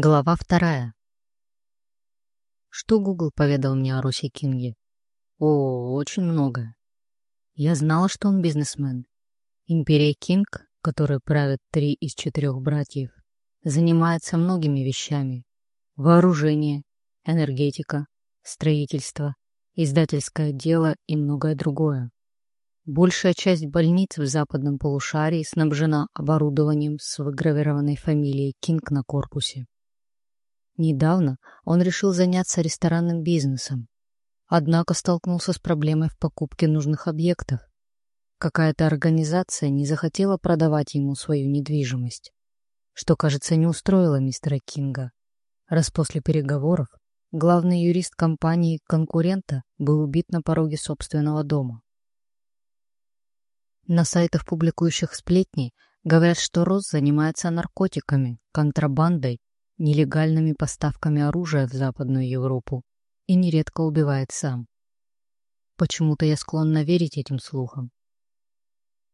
Глава вторая. Что Гугл поведал мне о Русе Кинге? О, очень многое. Я знала, что он бизнесмен. Империя Кинг, которой правят три из четырех братьев, занимается многими вещами. Вооружение, энергетика, строительство, издательское дело и многое другое. Большая часть больниц в западном полушарии снабжена оборудованием с выгравированной фамилией Кинг на корпусе. Недавно он решил заняться ресторанным бизнесом, однако столкнулся с проблемой в покупке нужных объектов. Какая-то организация не захотела продавать ему свою недвижимость, что, кажется, не устроило мистера Кинга, раз после переговоров главный юрист компании конкурента был убит на пороге собственного дома. На сайтах, публикующих сплетни, говорят, что Рос занимается наркотиками, контрабандой нелегальными поставками оружия в Западную Европу и нередко убивает сам. Почему-то я склонна верить этим слухам.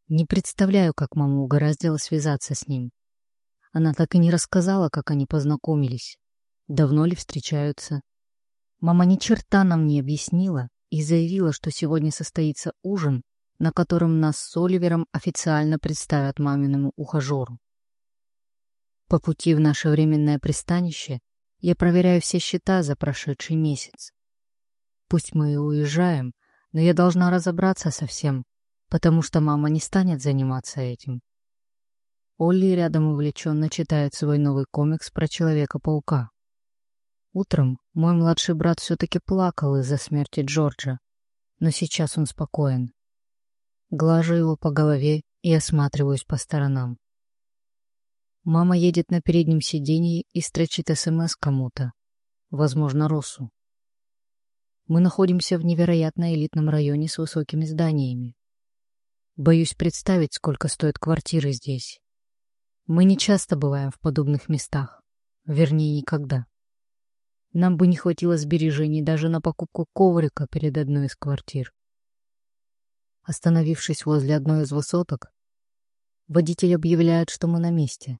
Не представляю, как мама угораздила связаться с ним. Она так и не рассказала, как они познакомились. Давно ли встречаются? Мама ни черта нам не объяснила и заявила, что сегодня состоится ужин, на котором нас с Оливером официально представят маминому ухажеру. По пути в наше временное пристанище я проверяю все счета за прошедший месяц. Пусть мы и уезжаем, но я должна разобраться со всем, потому что мама не станет заниматься этим. Олли рядом увлеченно читает свой новый комикс про Человека-паука. Утром мой младший брат все-таки плакал из-за смерти Джорджа, но сейчас он спокоен. Глажу его по голове и осматриваюсь по сторонам. Мама едет на переднем сиденье и строчит СМС кому-то. Возможно, Росу. Мы находимся в невероятно элитном районе с высокими зданиями. Боюсь представить, сколько стоят квартиры здесь. Мы не часто бываем в подобных местах. Вернее, никогда. Нам бы не хватило сбережений даже на покупку коврика перед одной из квартир. Остановившись возле одной из высоток, водитель объявляет, что мы на месте.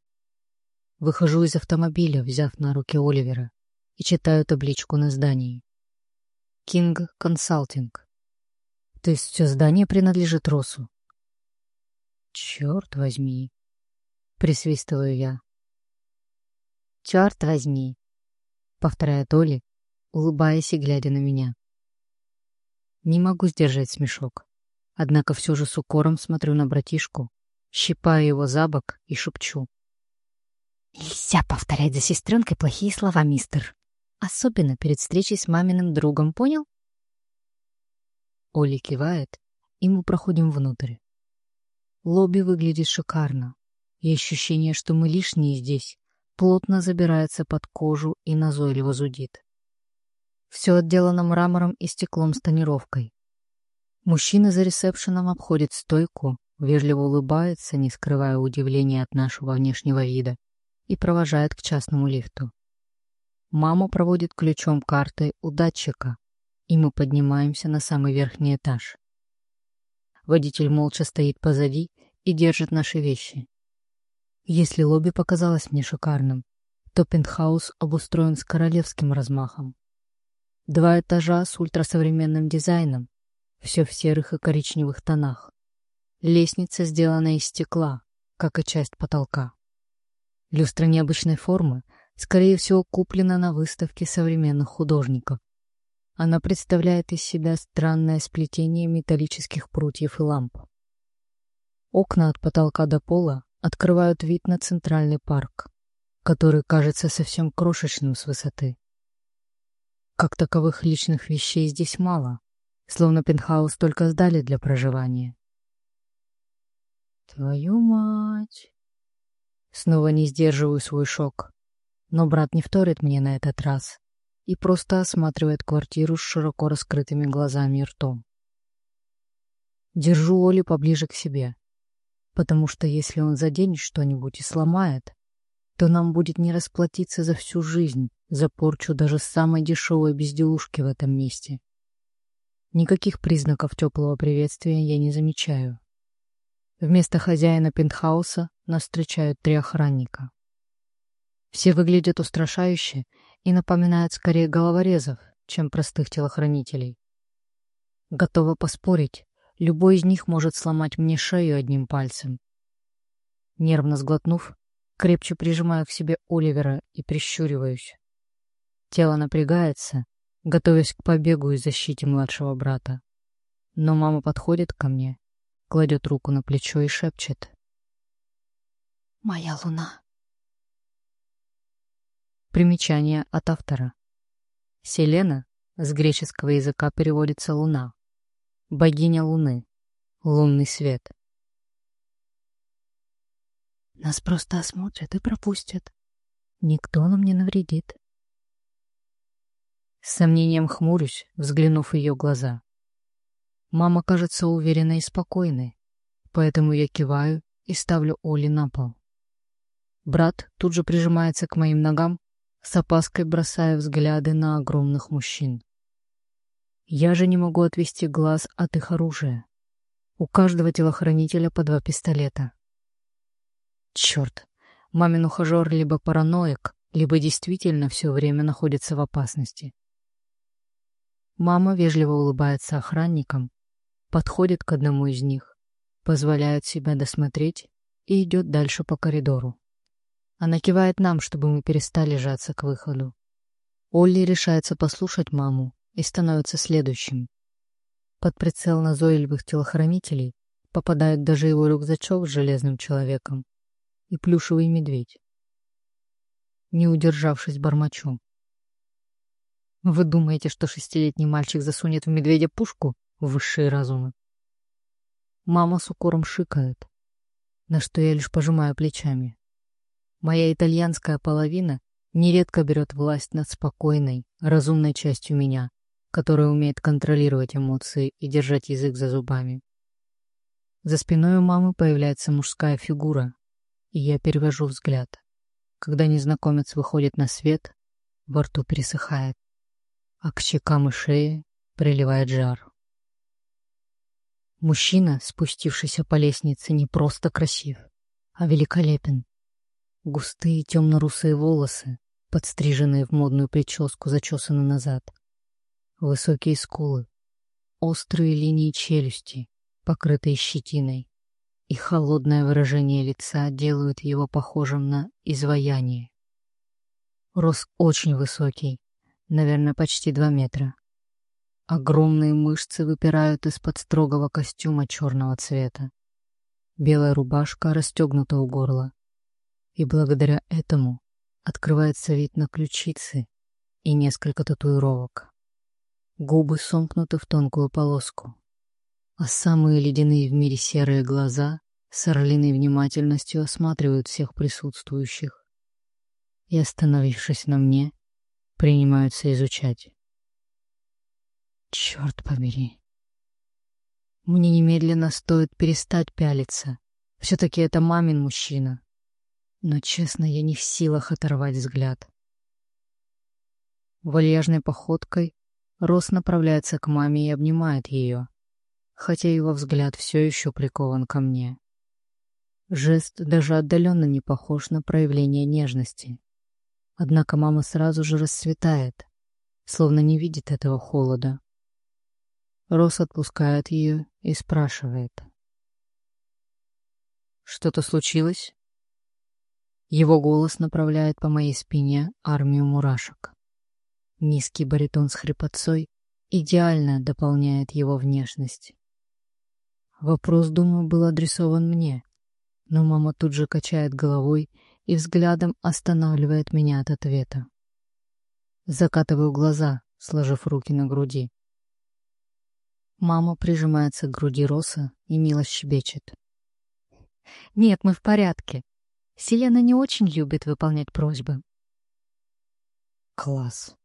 Выхожу из автомобиля, взяв на руки Оливера, и читаю табличку на здании. King Consulting. То есть все здание принадлежит Росу? Черт возьми. Присвистываю я. Черт возьми. Повторяет Оли, улыбаясь и глядя на меня. Не могу сдержать смешок. Однако все же с укором смотрю на братишку, щипаю его за бок и шепчу. Нельзя повторять за сестренкой плохие слова, мистер. Особенно перед встречей с маминым другом, понял? Оли кивает, и мы проходим внутрь. Лобби выглядит шикарно, и ощущение, что мы лишние здесь, плотно забирается под кожу и назойливо зудит. Все отделано мрамором и стеклом с тонировкой. Мужчина за ресепшеном обходит стойку, вежливо улыбается, не скрывая удивления от нашего внешнего вида, и провожает к частному лифту. Мама проводит ключом карты у датчика, и мы поднимаемся на самый верхний этаж. Водитель молча стоит позади и держит наши вещи. Если лобби показалось мне шикарным, то пентхаус обустроен с королевским размахом. Два этажа с ультрасовременным дизайном, все в серых и коричневых тонах. Лестница сделана из стекла, как и часть потолка. Люстра необычной формы, скорее всего, куплена на выставке современных художников. Она представляет из себя странное сплетение металлических прутьев и ламп. Окна от потолка до пола открывают вид на центральный парк, который кажется совсем крошечным с высоты. Как таковых личных вещей здесь мало, словно пентхаус только сдали для проживания. «Твою мать!» Снова не сдерживаю свой шок. Но брат не вторит мне на этот раз и просто осматривает квартиру с широко раскрытыми глазами и ртом. Держу Оли поближе к себе, потому что если он заденет что-нибудь и сломает, то нам будет не расплатиться за всю жизнь за порчу даже самой дешевой безделушки в этом месте. Никаких признаков теплого приветствия я не замечаю. Вместо хозяина пентхауса нас встречают три охранника. Все выглядят устрашающе и напоминают скорее головорезов, чем простых телохранителей. Готова поспорить, любой из них может сломать мне шею одним пальцем. Нервно сглотнув, крепче прижимаю к себе Оливера и прищуриваюсь. Тело напрягается, готовясь к побегу и защите младшего брата. Но мама подходит ко мне, кладет руку на плечо и шепчет. «Моя луна». Примечание от автора. Селена с греческого языка переводится «луна». Богиня луны. Лунный свет. Нас просто осмотрят и пропустят. Никто нам не навредит. С сомнением хмурюсь, взглянув в ее глаза. Мама кажется уверенной и спокойной, поэтому я киваю и ставлю Оли на пол. Брат тут же прижимается к моим ногам, с опаской бросая взгляды на огромных мужчин. Я же не могу отвести глаз от их оружия. У каждого телохранителя по два пистолета. Черт, мамин ухажер либо параноик, либо действительно все время находится в опасности. Мама вежливо улыбается охранникам, подходит к одному из них, позволяет себя досмотреть и идет дальше по коридору. Она кивает нам, чтобы мы перестали жаться к выходу. Олли решается послушать маму и становится следующим. Под прицел назойливых телохранителей попадает даже его рюкзачок с железным человеком и плюшевый медведь. Не удержавшись, бормочу. Вы думаете, что шестилетний мальчик засунет в медведя пушку? Высшие разумы. Мама с укором шикает, на что я лишь пожимаю плечами. Моя итальянская половина нередко берет власть над спокойной, разумной частью меня, которая умеет контролировать эмоции и держать язык за зубами. За спиной у мамы появляется мужская фигура, и я перевожу взгляд. Когда незнакомец выходит на свет, во рту пересыхает а к щекам и шее приливает жар. Мужчина, спустившийся по лестнице, не просто красив, а великолепен. Густые темно-русые волосы, подстриженные в модную прическу, зачесаны назад. Высокие скулы, острые линии челюсти, покрытые щетиной, и холодное выражение лица делают его похожим на изваяние. Рост очень высокий, наверное, почти два метра. Огромные мышцы выпирают из-под строгого костюма черного цвета. Белая рубашка расстегнута у горла. И благодаря этому открывается вид на ключицы и несколько татуировок. Губы сомкнуты в тонкую полоску, а самые ледяные в мире серые глаза с орлиной внимательностью осматривают всех присутствующих. И, остановившись на мне, принимаются изучать. Черт побери. Мне немедленно стоит перестать пялиться. Все-таки это мамин мужчина. Но, честно, я не в силах оторвать взгляд. Вальяжной походкой Рос направляется к маме и обнимает ее, хотя его взгляд все еще прикован ко мне. Жест даже отдаленно не похож на проявление нежности. Однако мама сразу же расцветает, словно не видит этого холода. Рос отпускает ее и спрашивает. «Что-то случилось?» Его голос направляет по моей спине армию мурашек. Низкий баритон с хрипотцой идеально дополняет его внешность. Вопрос, думаю, был адресован мне, но мама тут же качает головой и взглядом останавливает меня от ответа. Закатываю глаза, сложив руки на груди. Мама прижимается к груди Роса и мило щебечет. «Нет, мы в порядке. Селена не очень любит выполнять просьбы». «Класс.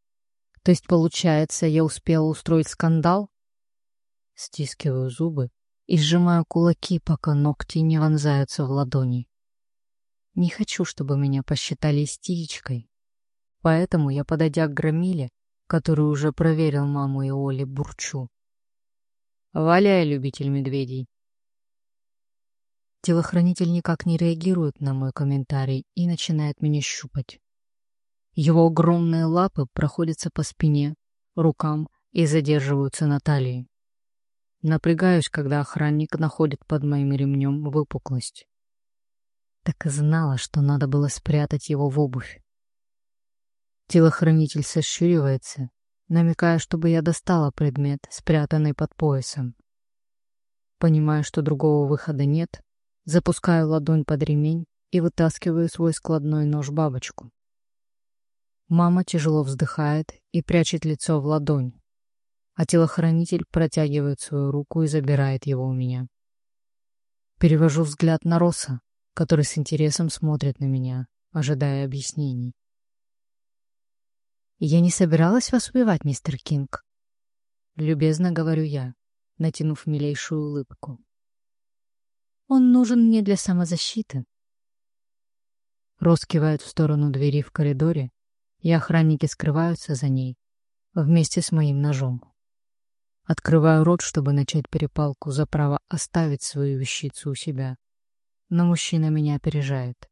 То есть, получается, я успела устроить скандал?» Стискиваю зубы и сжимаю кулаки, пока ногти не вонзаются в ладони. Не хочу, чтобы меня посчитали истеричкой. Поэтому я, подойдя к Громиле, который уже проверил маму и Оли, бурчу. «Валяй, любитель медведей!» Телохранитель никак не реагирует на мой комментарий и начинает меня щупать. Его огромные лапы проходятся по спине, рукам и задерживаются на талии. Напрягаюсь, когда охранник находит под моим ремнем выпуклость. Так и знала, что надо было спрятать его в обувь. Телохранитель сощуривается, намекая, чтобы я достала предмет, спрятанный под поясом. Понимая, что другого выхода нет, запускаю ладонь под ремень и вытаскиваю свой складной нож-бабочку. Мама тяжело вздыхает и прячет лицо в ладонь, а телохранитель протягивает свою руку и забирает его у меня. Перевожу взгляд на Роса, который с интересом смотрит на меня, ожидая объяснений. «Я не собиралась вас убивать, мистер Кинг», — любезно говорю я, натянув милейшую улыбку. «Он нужен мне для самозащиты». Рос кивает в сторону двери в коридоре, и охранники скрываются за ней вместе с моим ножом. Открываю рот, чтобы начать перепалку за право оставить свою вещицу у себя. Но мужчина меня опережает.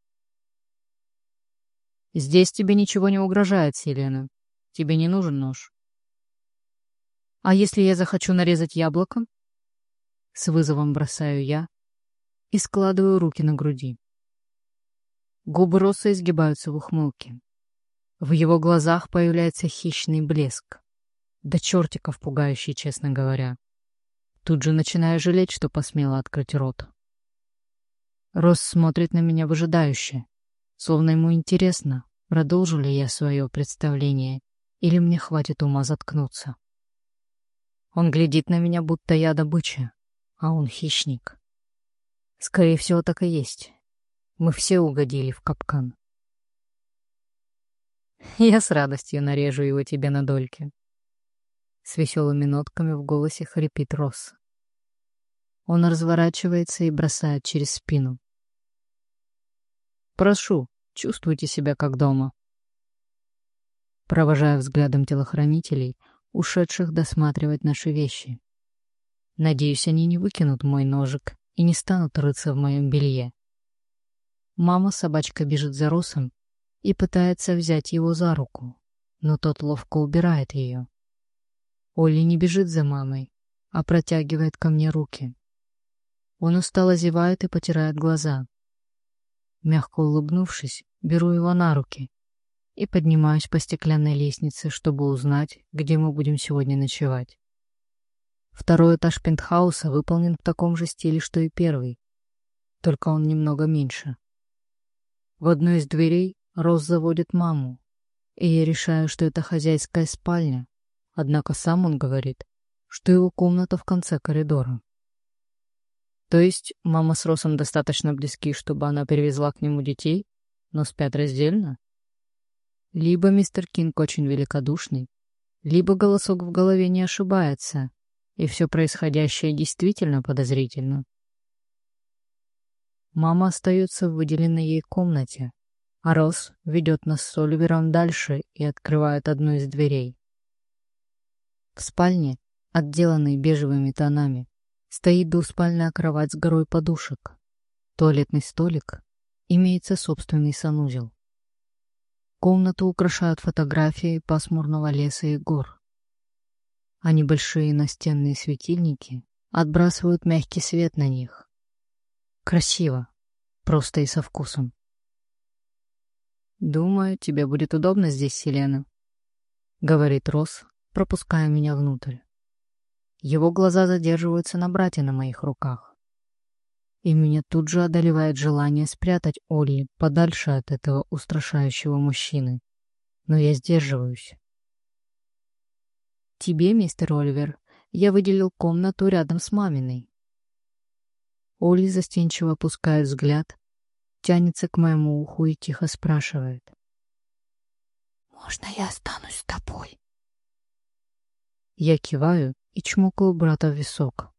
«Здесь тебе ничего не угрожает, Селена. Тебе не нужен нож». «А если я захочу нарезать яблоко?» С вызовом бросаю я и складываю руки на груди. Губы Росса изгибаются в ухмылке. В его глазах появляется хищный блеск. До чертиков пугающий, честно говоря. Тут же начинаю жалеть, что посмела открыть рот. Рос смотрит на меня выжидающе, словно ему интересно, продолжу ли я свое представление или мне хватит ума заткнуться. Он глядит на меня, будто я добыча, а он хищник. Скорее всего, так и есть. Мы все угодили в капкан. Я с радостью нарежу его тебе на дольки. С веселыми нотками в голосе хрипит Росс. Он разворачивается и бросает через спину. «Прошу, чувствуйте себя как дома». Провожая взглядом телохранителей, ушедших досматривать наши вещи. Надеюсь, они не выкинут мой ножик и не станут рыться в моем белье. Мама-собачка бежит за Росом и пытается взять его за руку, но тот ловко убирает ее. Олли не бежит за мамой, а протягивает ко мне руки. Он устало зевает и потирает глаза. Мягко улыбнувшись, беру его на руки и поднимаюсь по стеклянной лестнице, чтобы узнать, где мы будем сегодня ночевать. Второй этаж пентхауса выполнен в таком же стиле, что и первый, только он немного меньше. В одной из дверей Рос заводит маму, и я решаю, что это хозяйская спальня, Однако сам он говорит, что его комната в конце коридора. То есть мама с Росом достаточно близки, чтобы она перевезла к нему детей, но спят раздельно? Либо мистер Кинг очень великодушный, либо голосок в голове не ошибается, и все происходящее действительно подозрительно. Мама остается в выделенной ей комнате, а Росс ведет нас с Оливером дальше и открывает одну из дверей. В спальне, отделанной бежевыми тонами, стоит двуспальная кровать с горой подушек. Туалетный столик, имеется собственный санузел. Комнату украшают фотографии пасмурного леса и гор. А небольшие настенные светильники отбрасывают мягкий свет на них. Красиво, просто и со вкусом. «Думаю, тебе будет удобно здесь, Селена», — говорит Рос, пропуская меня внутрь. Его глаза задерживаются на брате на моих руках. И меня тут же одолевает желание спрятать Олли подальше от этого устрашающего мужчины. Но я сдерживаюсь. Тебе, мистер Оливер, я выделил комнату рядом с маминой. Олли застенчиво опускает взгляд, тянется к моему уху и тихо спрашивает. «Можно я останусь с тобой?» Я киваю и чмокаю брата в висок.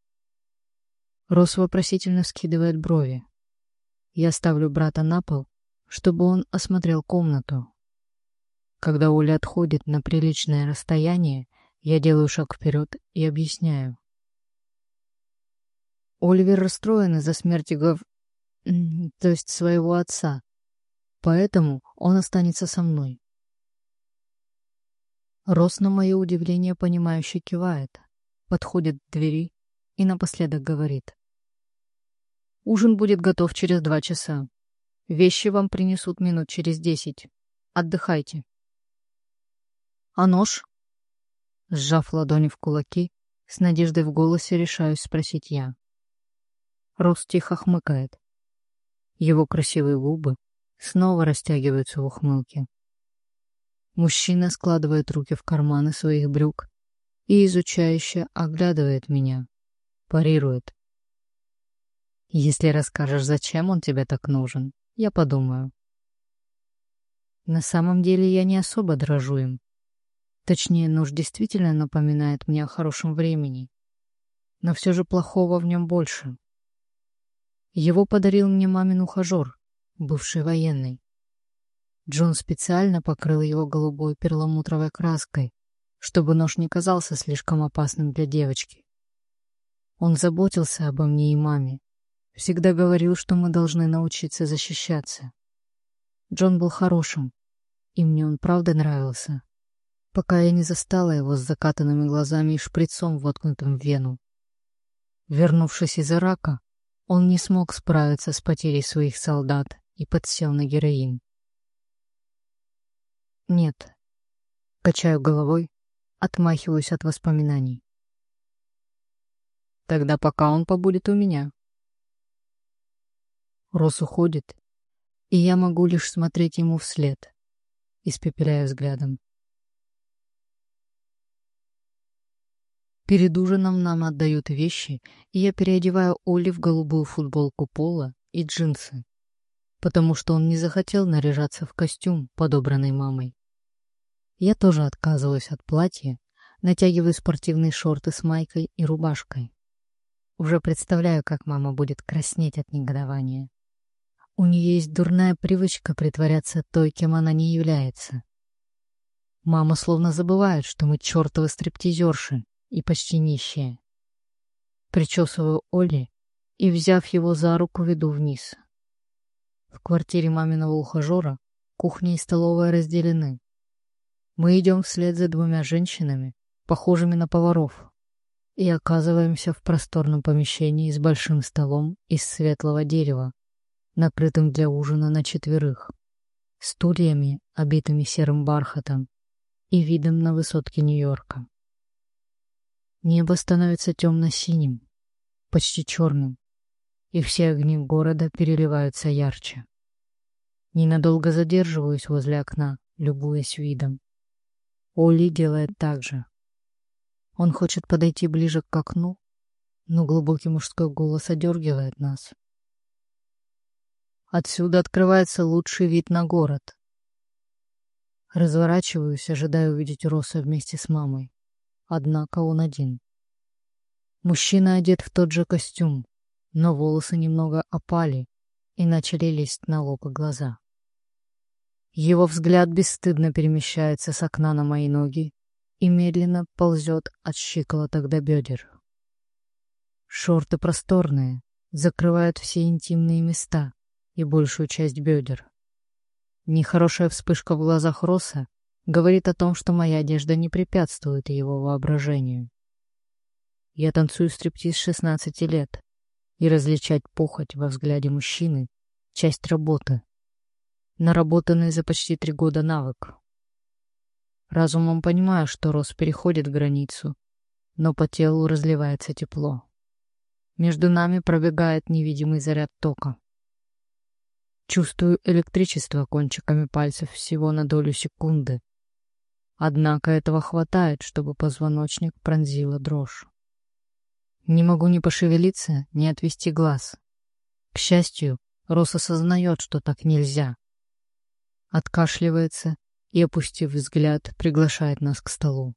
Рос вопросительно скидывает брови. Я ставлю брата на пол, чтобы он осмотрел комнату. Когда Оля отходит на приличное расстояние, я делаю шаг вперед и объясняю. Оливер расстроен из-за смерти Гов... то есть своего отца. Поэтому он останется со мной. Рос на мое удивление понимающе кивает, подходит к двери и напоследок говорит. «Ужин будет готов через два часа. Вещи вам принесут минут через десять. Отдыхайте». «А нож?» Сжав ладони в кулаки, с надеждой в голосе решаюсь спросить я. Рос тихо хмыкает. Его красивые губы снова растягиваются в ухмылке. Мужчина складывает руки в карманы своих брюк и изучающе оглядывает меня, парирует. Если расскажешь, зачем он тебе так нужен, я подумаю. На самом деле я не особо дрожу им. Точнее, нож действительно напоминает мне о хорошем времени. Но все же плохого в нем больше. Его подарил мне мамин ухажер, бывший военный. Джон специально покрыл его голубой перламутровой краской, чтобы нож не казался слишком опасным для девочки. Он заботился обо мне и маме. Всегда говорил, что мы должны научиться защищаться. Джон был хорошим, и мне он правда нравился, пока я не застала его с закатанными глазами и шприцом, воткнутым в вену. Вернувшись из Ирака, он не смог справиться с потерей своих солдат и подсел на героин. Нет. Качаю головой, отмахиваюсь от воспоминаний. Тогда пока он побудет у меня. Рос уходит, и я могу лишь смотреть ему вслед, испепеляя взглядом. Перед ужином нам отдают вещи, и я переодеваю Оли в голубую футболку пола и джинсы, потому что он не захотел наряжаться в костюм, подобранный мамой. Я тоже отказываюсь от платья, натягиваю спортивные шорты с майкой и рубашкой. Уже представляю, как мама будет краснеть от негодования. У нее есть дурная привычка притворяться той, кем она не является. Мама словно забывает, что мы чертовы стриптизерши и почти нищие. Причесываю Олли и, взяв его за руку, веду вниз. В квартире маминого ухажера кухня и столовая разделены. Мы идем вслед за двумя женщинами, похожими на поваров, и оказываемся в просторном помещении с большим столом из светлого дерева, накрытым для ужина на четверых, стульями, обитыми серым бархатом, и видом на высотки Нью-Йорка. Небо становится темно-синим, почти черным, и все огни города переливаются ярче. Ненадолго задерживаюсь возле окна, любуясь видом. Оли делает так же. Он хочет подойти ближе к окну, но глубокий мужской голос одергивает нас. Отсюда открывается лучший вид на город. Разворачиваюсь, ожидая увидеть Роса вместе с мамой. Однако он один. Мужчина одет в тот же костюм, но волосы немного опали и начали лезть на лоб и глаза. Его взгляд бесстыдно перемещается с окна на мои ноги и медленно ползет от щиколоток до бедер. Шорты просторные, закрывают все интимные места и большую часть бедер. Нехорошая вспышка в глазах Роса говорит о том, что моя одежда не препятствует его воображению. Я танцую стриптиз с 16 лет, и различать похоть во взгляде мужчины — часть работы, наработанный за почти три года навык. Разумом понимаю, что рост переходит границу, но по телу разливается тепло. Между нами пробегает невидимый заряд тока. Чувствую электричество кончиками пальцев всего на долю секунды. Однако этого хватает, чтобы позвоночник пронзила дрожь. Не могу ни пошевелиться, ни отвести глаз. К счастью, Рос осознает, что так нельзя, откашливается и, опустив взгляд, приглашает нас к столу.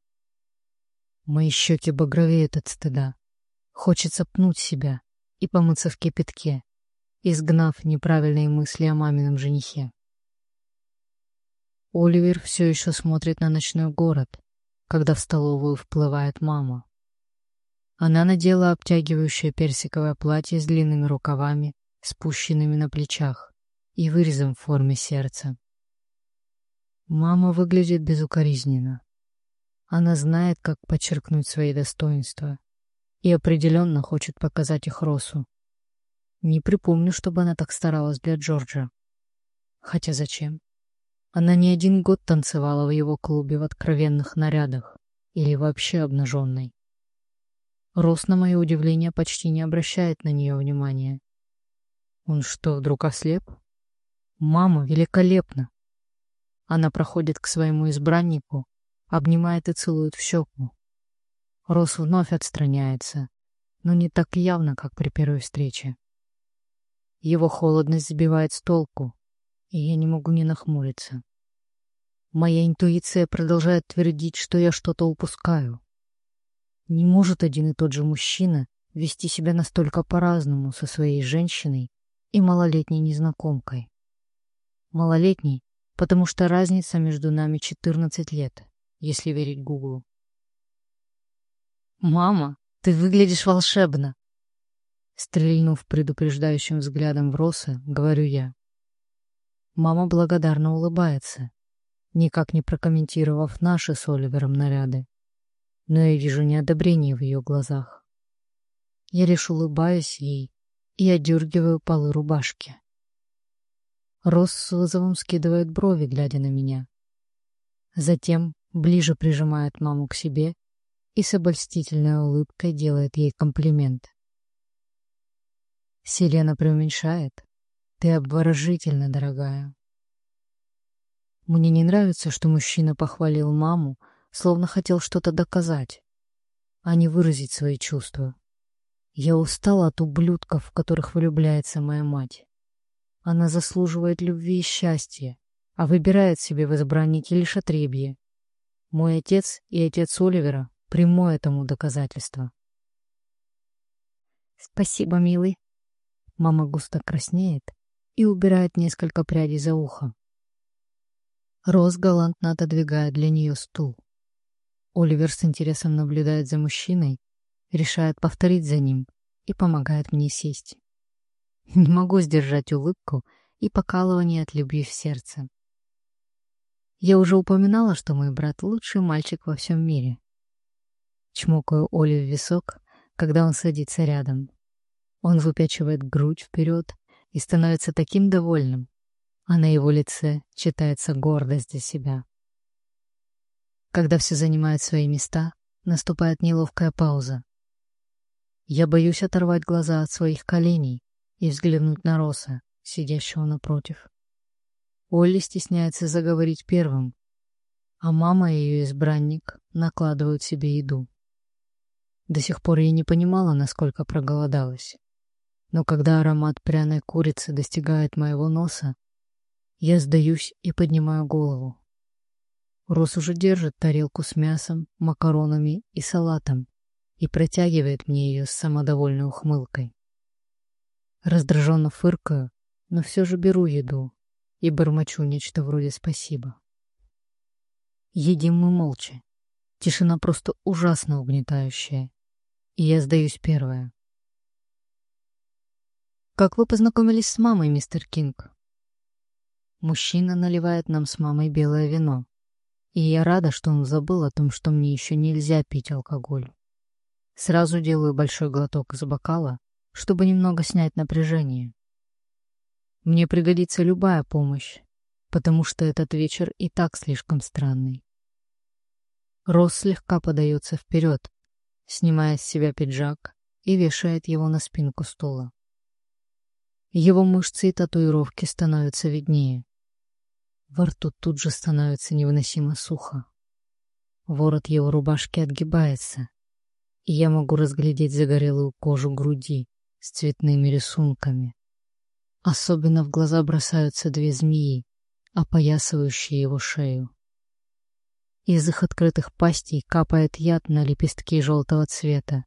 Мои щеки багровеют от стыда. Хочется пнуть себя и помыться в кипятке, изгнав неправильные мысли о мамином женихе. Оливер все еще смотрит на ночной город, когда в столовую вплывает мама. Она надела обтягивающее персиковое платье с длинными рукавами, спущенными на плечах и вырезом в форме сердца. Мама выглядит безукоризненно. Она знает, как подчеркнуть свои достоинства и определенно хочет показать их Росу. Не припомню, чтобы она так старалась для Джорджа. Хотя зачем? Она не один год танцевала в его клубе в откровенных нарядах или вообще обнаженной. Рос, на мое удивление, почти не обращает на нее внимания. Он что, вдруг ослеп? Мама, великолепно! Она проходит к своему избраннику, обнимает и целует в щеку. Рос вновь отстраняется, но не так явно, как при первой встрече. Его холодность сбивает с толку, и я не могу не нахмуриться. Моя интуиция продолжает твердить, что я что-то упускаю. Не может один и тот же мужчина вести себя настолько по-разному со своей женщиной и малолетней незнакомкой. Малолетней, потому что разница между нами 14 лет, если верить Гуглу. «Мама, ты выглядишь волшебно!» Стрельнув предупреждающим взглядом в Роса, говорю я. Мама благодарно улыбается, никак не прокомментировав наши с Оливером наряды. Но я вижу неодобрение в ее глазах. Я лишь улыбаюсь ей и одергиваю полы рубашки. Рос с вызовом скидывает брови, глядя на меня. Затем ближе прижимает маму к себе и с обольстительной улыбкой делает ей комплимент. Селена преуменьшает. Ты обворожительна, дорогая. Мне не нравится, что мужчина похвалил маму, словно хотел что-то доказать, а не выразить свои чувства. Я устала от ублюдков, в которых влюбляется моя мать. Она заслуживает любви и счастья, а выбирает себе в избраннике лишь отребье. Мой отец и отец Оливера — прямое тому доказательство. «Спасибо, милый». Мама густо краснеет и убирает несколько прядей за ухо. Роз галантно отодвигает для нее стул. Оливер с интересом наблюдает за мужчиной, решает повторить за ним и помогает мне сесть. Не могу сдержать улыбку и покалывание от любви в сердце. Я уже упоминала, что мой брат — лучший мальчик во всем мире. Чмокаю Оли в висок, когда он садится рядом. Он выпячивает грудь вперед и становится таким довольным, а на его лице читается гордость за себя. Когда все занимают свои места, наступает неловкая пауза. Я боюсь оторвать глаза от своих коленей и взглянуть на Роса, сидящего напротив. Олли стесняется заговорить первым, а мама и ее избранник накладывают себе еду. До сих пор я не понимала, насколько проголодалась. Но когда аромат пряной курицы достигает моего носа, я сдаюсь и поднимаю голову. Рос уже держит тарелку с мясом, макаронами и салатом и протягивает мне ее с самодовольной ухмылкой. Раздраженно фыркаю, но все же беру еду и бормочу нечто вроде «спасибо». Едим мы молча. Тишина просто ужасно угнетающая. И я сдаюсь первая. «Как вы познакомились с мамой, мистер Кинг?» Мужчина наливает нам с мамой белое вино. И я рада, что он забыл о том, что мне еще нельзя пить алкоголь. Сразу делаю большой глоток из бокала, чтобы немного снять напряжение. Мне пригодится любая помощь, потому что этот вечер и так слишком странный. Рос слегка подается вперед, снимая с себя пиджак и вешает его на спинку стула. Его мышцы и татуировки становятся виднее. Во рту тут же становится невыносимо сухо. Ворот его рубашки отгибается, и я могу разглядеть загорелую кожу груди с цветными рисунками. Особенно в глаза бросаются две змеи, опоясывающие его шею. Из их открытых пастей капает яд на лепестки желтого цвета,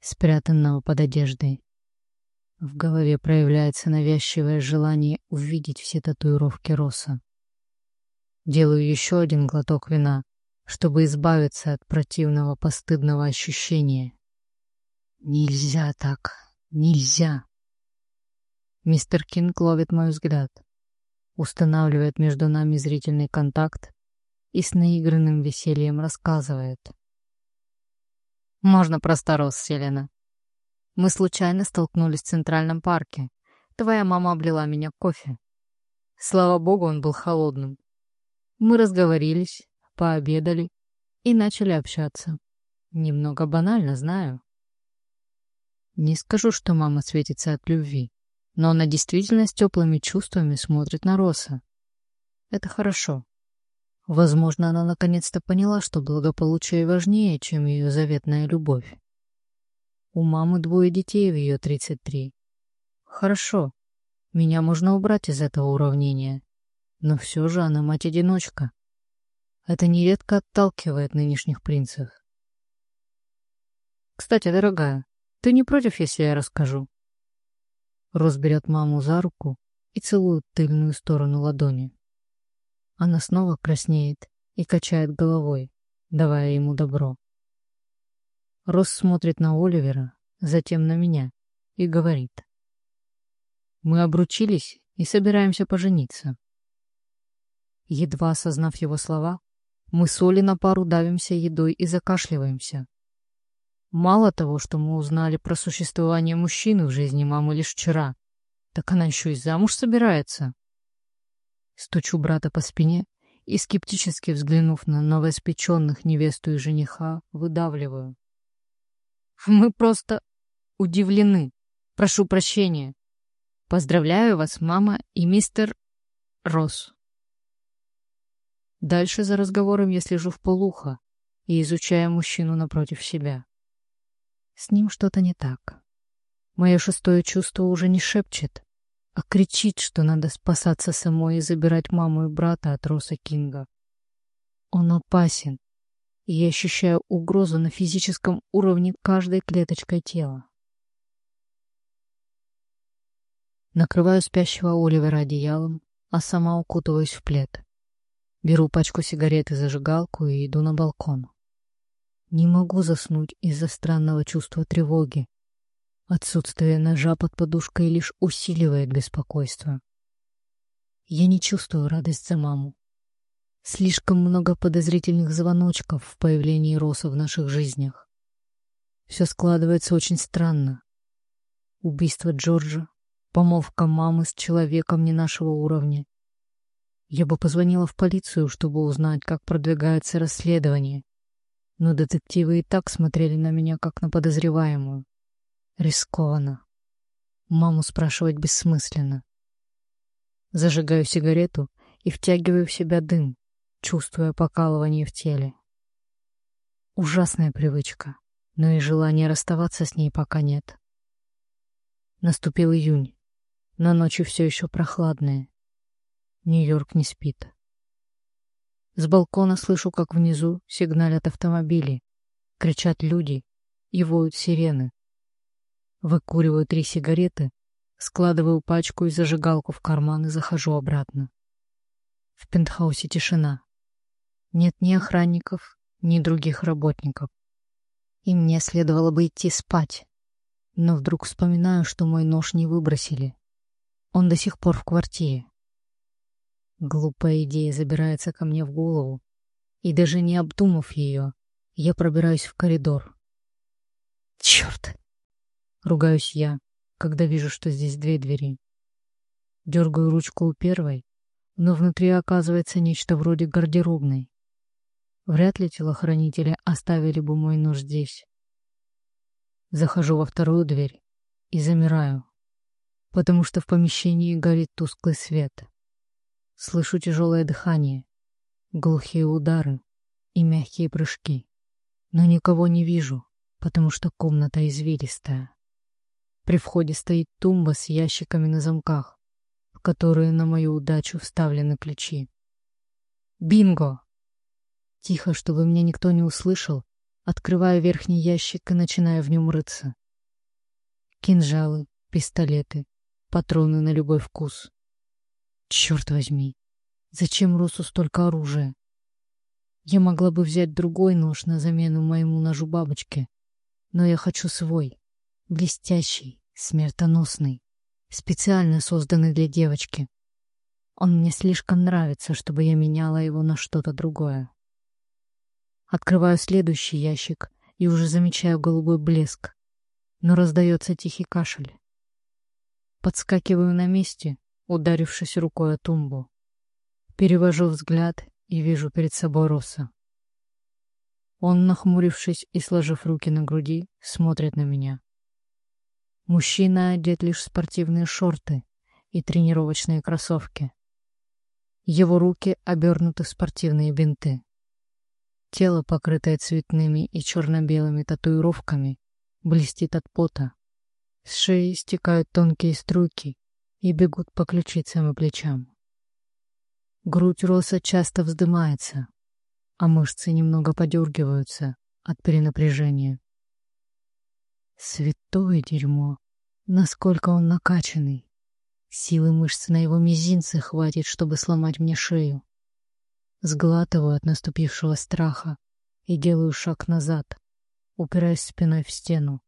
спрятанного под одеждой. В голове проявляется навязчивое желание увидеть все татуировки Роса. Делаю еще один глоток вина, чтобы избавиться от противного постыдного ощущения. Нельзя так, нельзя. Мистер Кинг ловит мой взгляд, устанавливает между нами зрительный контакт и с наигранным весельем рассказывает. «Можно просто Рос, Селена. Мы случайно столкнулись в Центральном парке. Твоя мама облила меня кофе. Слава богу, он был холодным. Мы разговорились, пообедали и начали общаться. Немного банально, знаю. Не скажу, что мама светится от любви, но она действительно с теплыми чувствами смотрит на Роса. Это хорошо. Возможно, она наконец-то поняла, что благополучие важнее, чем ее заветная любовь. У мамы двое детей в ее 33. Хорошо, меня можно убрать из этого уравнения, но все же она мать-одиночка. Это нередко отталкивает нынешних принцев. Кстати, дорогая, ты не против, если я расскажу? Рос берет маму за руку и целует тыльную сторону ладони. Она снова краснеет и качает головой, давая ему добро. Рос смотрит на Оливера, затем на меня и говорит. «Мы обручились и собираемся пожениться». Едва осознав его слова, мы с Олей на пару давимся едой и закашливаемся. Мало того, что мы узнали про существование мужчины в жизни мамы лишь вчера, так она еще и замуж собирается. Стучу брата по спине и, скептически взглянув на новоиспеченных невесту и жениха, выдавливаю. Мы просто удивлены. Прошу прощения. Поздравляю вас, мама и мистер Росс. Дальше за разговором я слежу в полухо и изучаю мужчину напротив себя. С ним что-то не так. Мое шестое чувство уже не шепчет, а кричит, что надо спасаться самой и забирать маму и брата от Роса Кинга. Он опасен, я ощущаю угрозу на физическом уровне каждой клеточкой тела. Накрываю спящего Оливера одеялом, а сама укутываюсь в плед. Беру пачку сигарет и зажигалку и иду на балкон. Не могу заснуть из-за странного чувства тревоги. Отсутствие ножа под подушкой лишь усиливает беспокойство. Я не чувствую радость за маму. Слишком много подозрительных звоночков в появлении Роса в наших жизнях. Все складывается очень странно. Убийство Джорджа, помолвка мамы с человеком не нашего уровня. Я бы позвонила в полицию, чтобы узнать, как продвигается расследование. Но детективы и так смотрели на меня, как на подозреваемую. Рискованно. Маму спрашивать бессмысленно. Зажигаю сигарету и втягиваю в себя дым чувствуя покалывание в теле. Ужасная привычка, но и желания расставаться с ней пока нет. Наступил июнь, но ночи все еще прохладные. Нью-Йорк не спит. С балкона слышу, как внизу сигналят автомобили, кричат люди и воют сирены. Выкуриваю три сигареты, складываю пачку и зажигалку в карман и захожу обратно. В пентхаусе тишина. Нет ни охранников, ни других работников. И мне следовало бы идти спать. Но вдруг вспоминаю, что мой нож не выбросили. Он до сих пор в квартире. Глупая идея забирается ко мне в голову. И даже не обдумав ее, я пробираюсь в коридор. Черт! Ругаюсь я, когда вижу, что здесь две двери. Дергаю ручку у первой, но внутри оказывается нечто вроде гардеробной. Вряд ли телохранители оставили бы мой нож здесь. Захожу во вторую дверь и замираю, потому что в помещении горит тусклый свет. Слышу тяжелое дыхание, глухие удары и мягкие прыжки, но никого не вижу, потому что комната извилистая. При входе стоит тумба с ящиками на замках, в которые на мою удачу вставлены ключи. Бинго! Тихо, чтобы меня никто не услышал, открываю верхний ящик и начинаю в нем рыться. Кинжалы, пистолеты, патроны на любой вкус. Черт возьми, зачем Русу столько оружия? Я могла бы взять другой нож на замену моему ножу бабочки, но я хочу свой, блестящий, смертоносный, специально созданный для девочки. Он мне слишком нравится, чтобы я меняла его на что-то другое. Открываю следующий ящик и уже замечаю голубой блеск, но раздается тихий кашель. Подскакиваю на месте, ударившись рукой о тумбу. Перевожу взгляд и вижу перед собой Росса. Он, нахмурившись и сложив руки на груди, смотрит на меня. Мужчина одет лишь спортивные шорты и тренировочные кроссовки. Его руки обернуты в спортивные бинты. Тело, покрытое цветными и черно-белыми татуировками, блестит от пота. С шеи стекают тонкие струйки и бегут по ключицам и плечам. Грудь Роса часто вздымается, а мышцы немного подергиваются от перенапряжения. Святое дерьмо! Насколько он накачанный! Силы мышц на его мизинце хватит, чтобы сломать мне шею. Сглатываю от наступившего страха и делаю шаг назад, упираясь спиной в стену.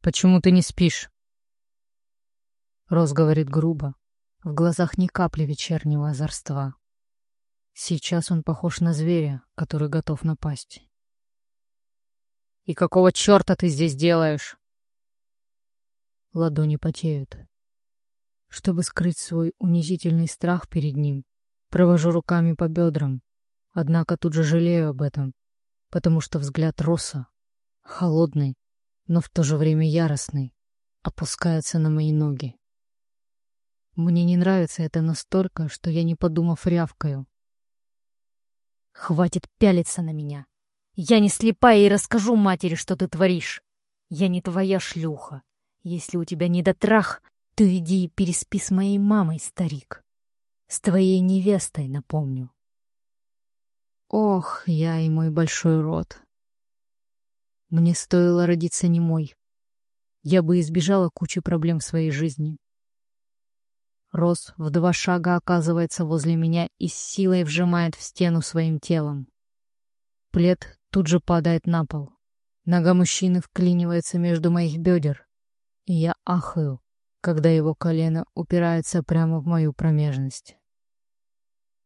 «Почему ты не спишь?» Рос говорит грубо, в глазах ни капли вечернего озорства. Сейчас он похож на зверя, который готов напасть. «И какого черта ты здесь делаешь?» Ладони потеют. Чтобы скрыть свой унизительный страх перед ним, провожу руками по бедрам, однако тут же жалею об этом, потому что взгляд Росса, холодный, но в то же время яростный, опускается на мои ноги. Мне не нравится это настолько, что я, не подумав, рявкаю. Хватит пялиться на меня. Я не слепая и расскажу матери, что ты творишь. Я не твоя шлюха. Если у тебя недотрах, то иди и переспи с моей мамой, старик. С твоей невестой, напомню. Ох, я и мой большой род. Мне стоило родиться немой. Я бы избежала кучи проблем в своей жизни. Рос в два шага оказывается возле меня и с силой вжимает в стену своим телом. Плед тут же падает на пол. Нога мужчины вклинивается между моих бедер, и я ахаю, когда его колено упирается прямо в мою промежность.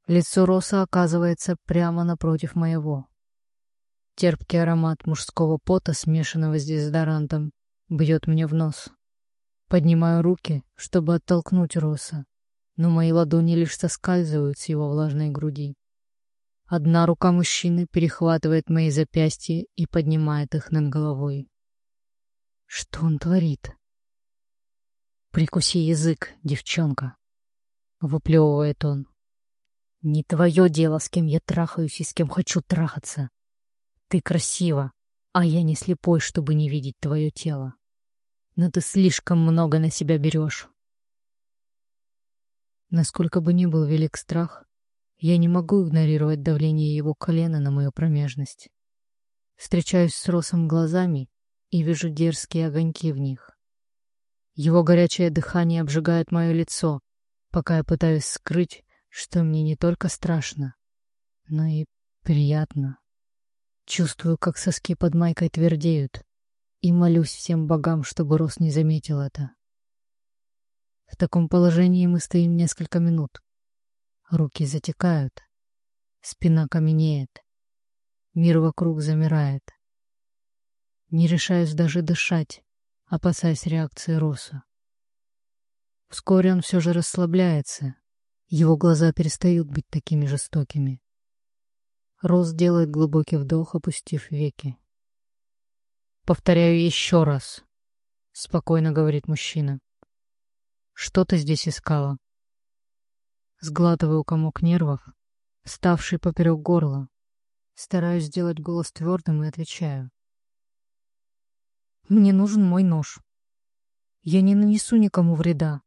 Лицо Роса оказывается прямо напротив моего. Терпкий аромат мужского пота, смешанного с дезодорантом, бьет мне в нос. Поднимаю руки, чтобы оттолкнуть Роса, но мои ладони лишь соскальзывают с его влажной груди. Одна рука мужчины перехватывает мои запястья и поднимает их над головой. Что он творит? «Прикуси язык, девчонка!» — выплевывает он. «Не твое дело, с кем я трахаюсь и с кем хочу трахаться. Ты красива, а я не слепой, чтобы не видеть твое тело но ты слишком много на себя берешь. Насколько бы ни был велик страх, я не могу игнорировать давление его колена на мою промежность. Встречаюсь с Росом глазами и вижу дерзкие огоньки в них. Его горячее дыхание обжигает мое лицо, пока я пытаюсь скрыть, что мне не только страшно, но и приятно. Чувствую, как соски под майкой твердеют, и молюсь всем богам, чтобы Рос не заметил это. В таком положении мы стоим несколько минут. Руки затекают, спина каменеет, мир вокруг замирает. Не решаюсь даже дышать, опасаясь реакции Роса. Вскоре он все же расслабляется, его глаза перестают быть такими жестокими. Рос делает глубокий вдох, опустив веки. Повторяю еще раз, спокойно говорит мужчина. Что ты здесь искала? Сглатываю комок нервов, ставший поперек горла. Стараюсь сделать голос твердым и отвечаю. Мне нужен мой нож. Я не нанесу никому вреда.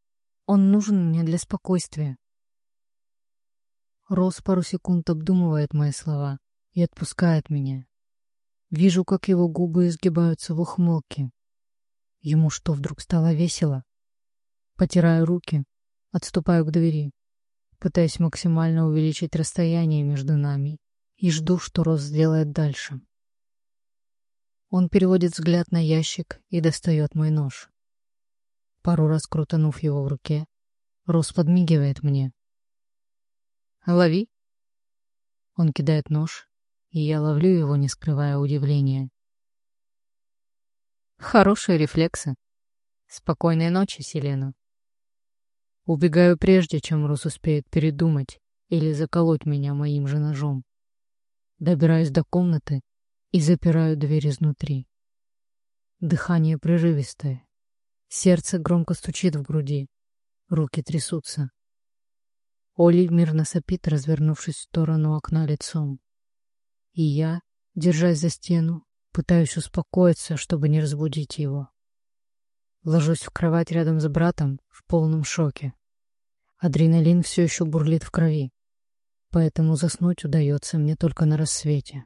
Он нужен мне для спокойствия. Рос пару секунд обдумывает мои слова и отпускает меня. Вижу, как его губы изгибаются в ухмылке. Ему что, вдруг стало весело? Потираю руки, отступаю к двери, пытаясь максимально увеличить расстояние между нами и жду, что Рос сделает дальше. Он переводит взгляд на ящик и достает мой нож. Пару раз крутанув его в руке, Рос подмигивает мне. «Лови!» Он кидает нож, и я ловлю его, не скрывая удивления. Хорошие рефлексы. Спокойной ночи, Селена. Убегаю прежде, чем Рус успеет передумать или заколоть меня моим же ножом. Добираюсь до комнаты и запираю дверь изнутри. Дыхание прерывистое. Сердце громко стучит в груди. Руки трясутся. Оли мирно сопит, развернувшись в сторону окна лицом. И я, держась за стену, пытаюсь успокоиться, чтобы не разбудить его. Ложусь в кровать рядом с братом в полном шоке. Адреналин все еще бурлит в крови, поэтому заснуть удается мне только на рассвете.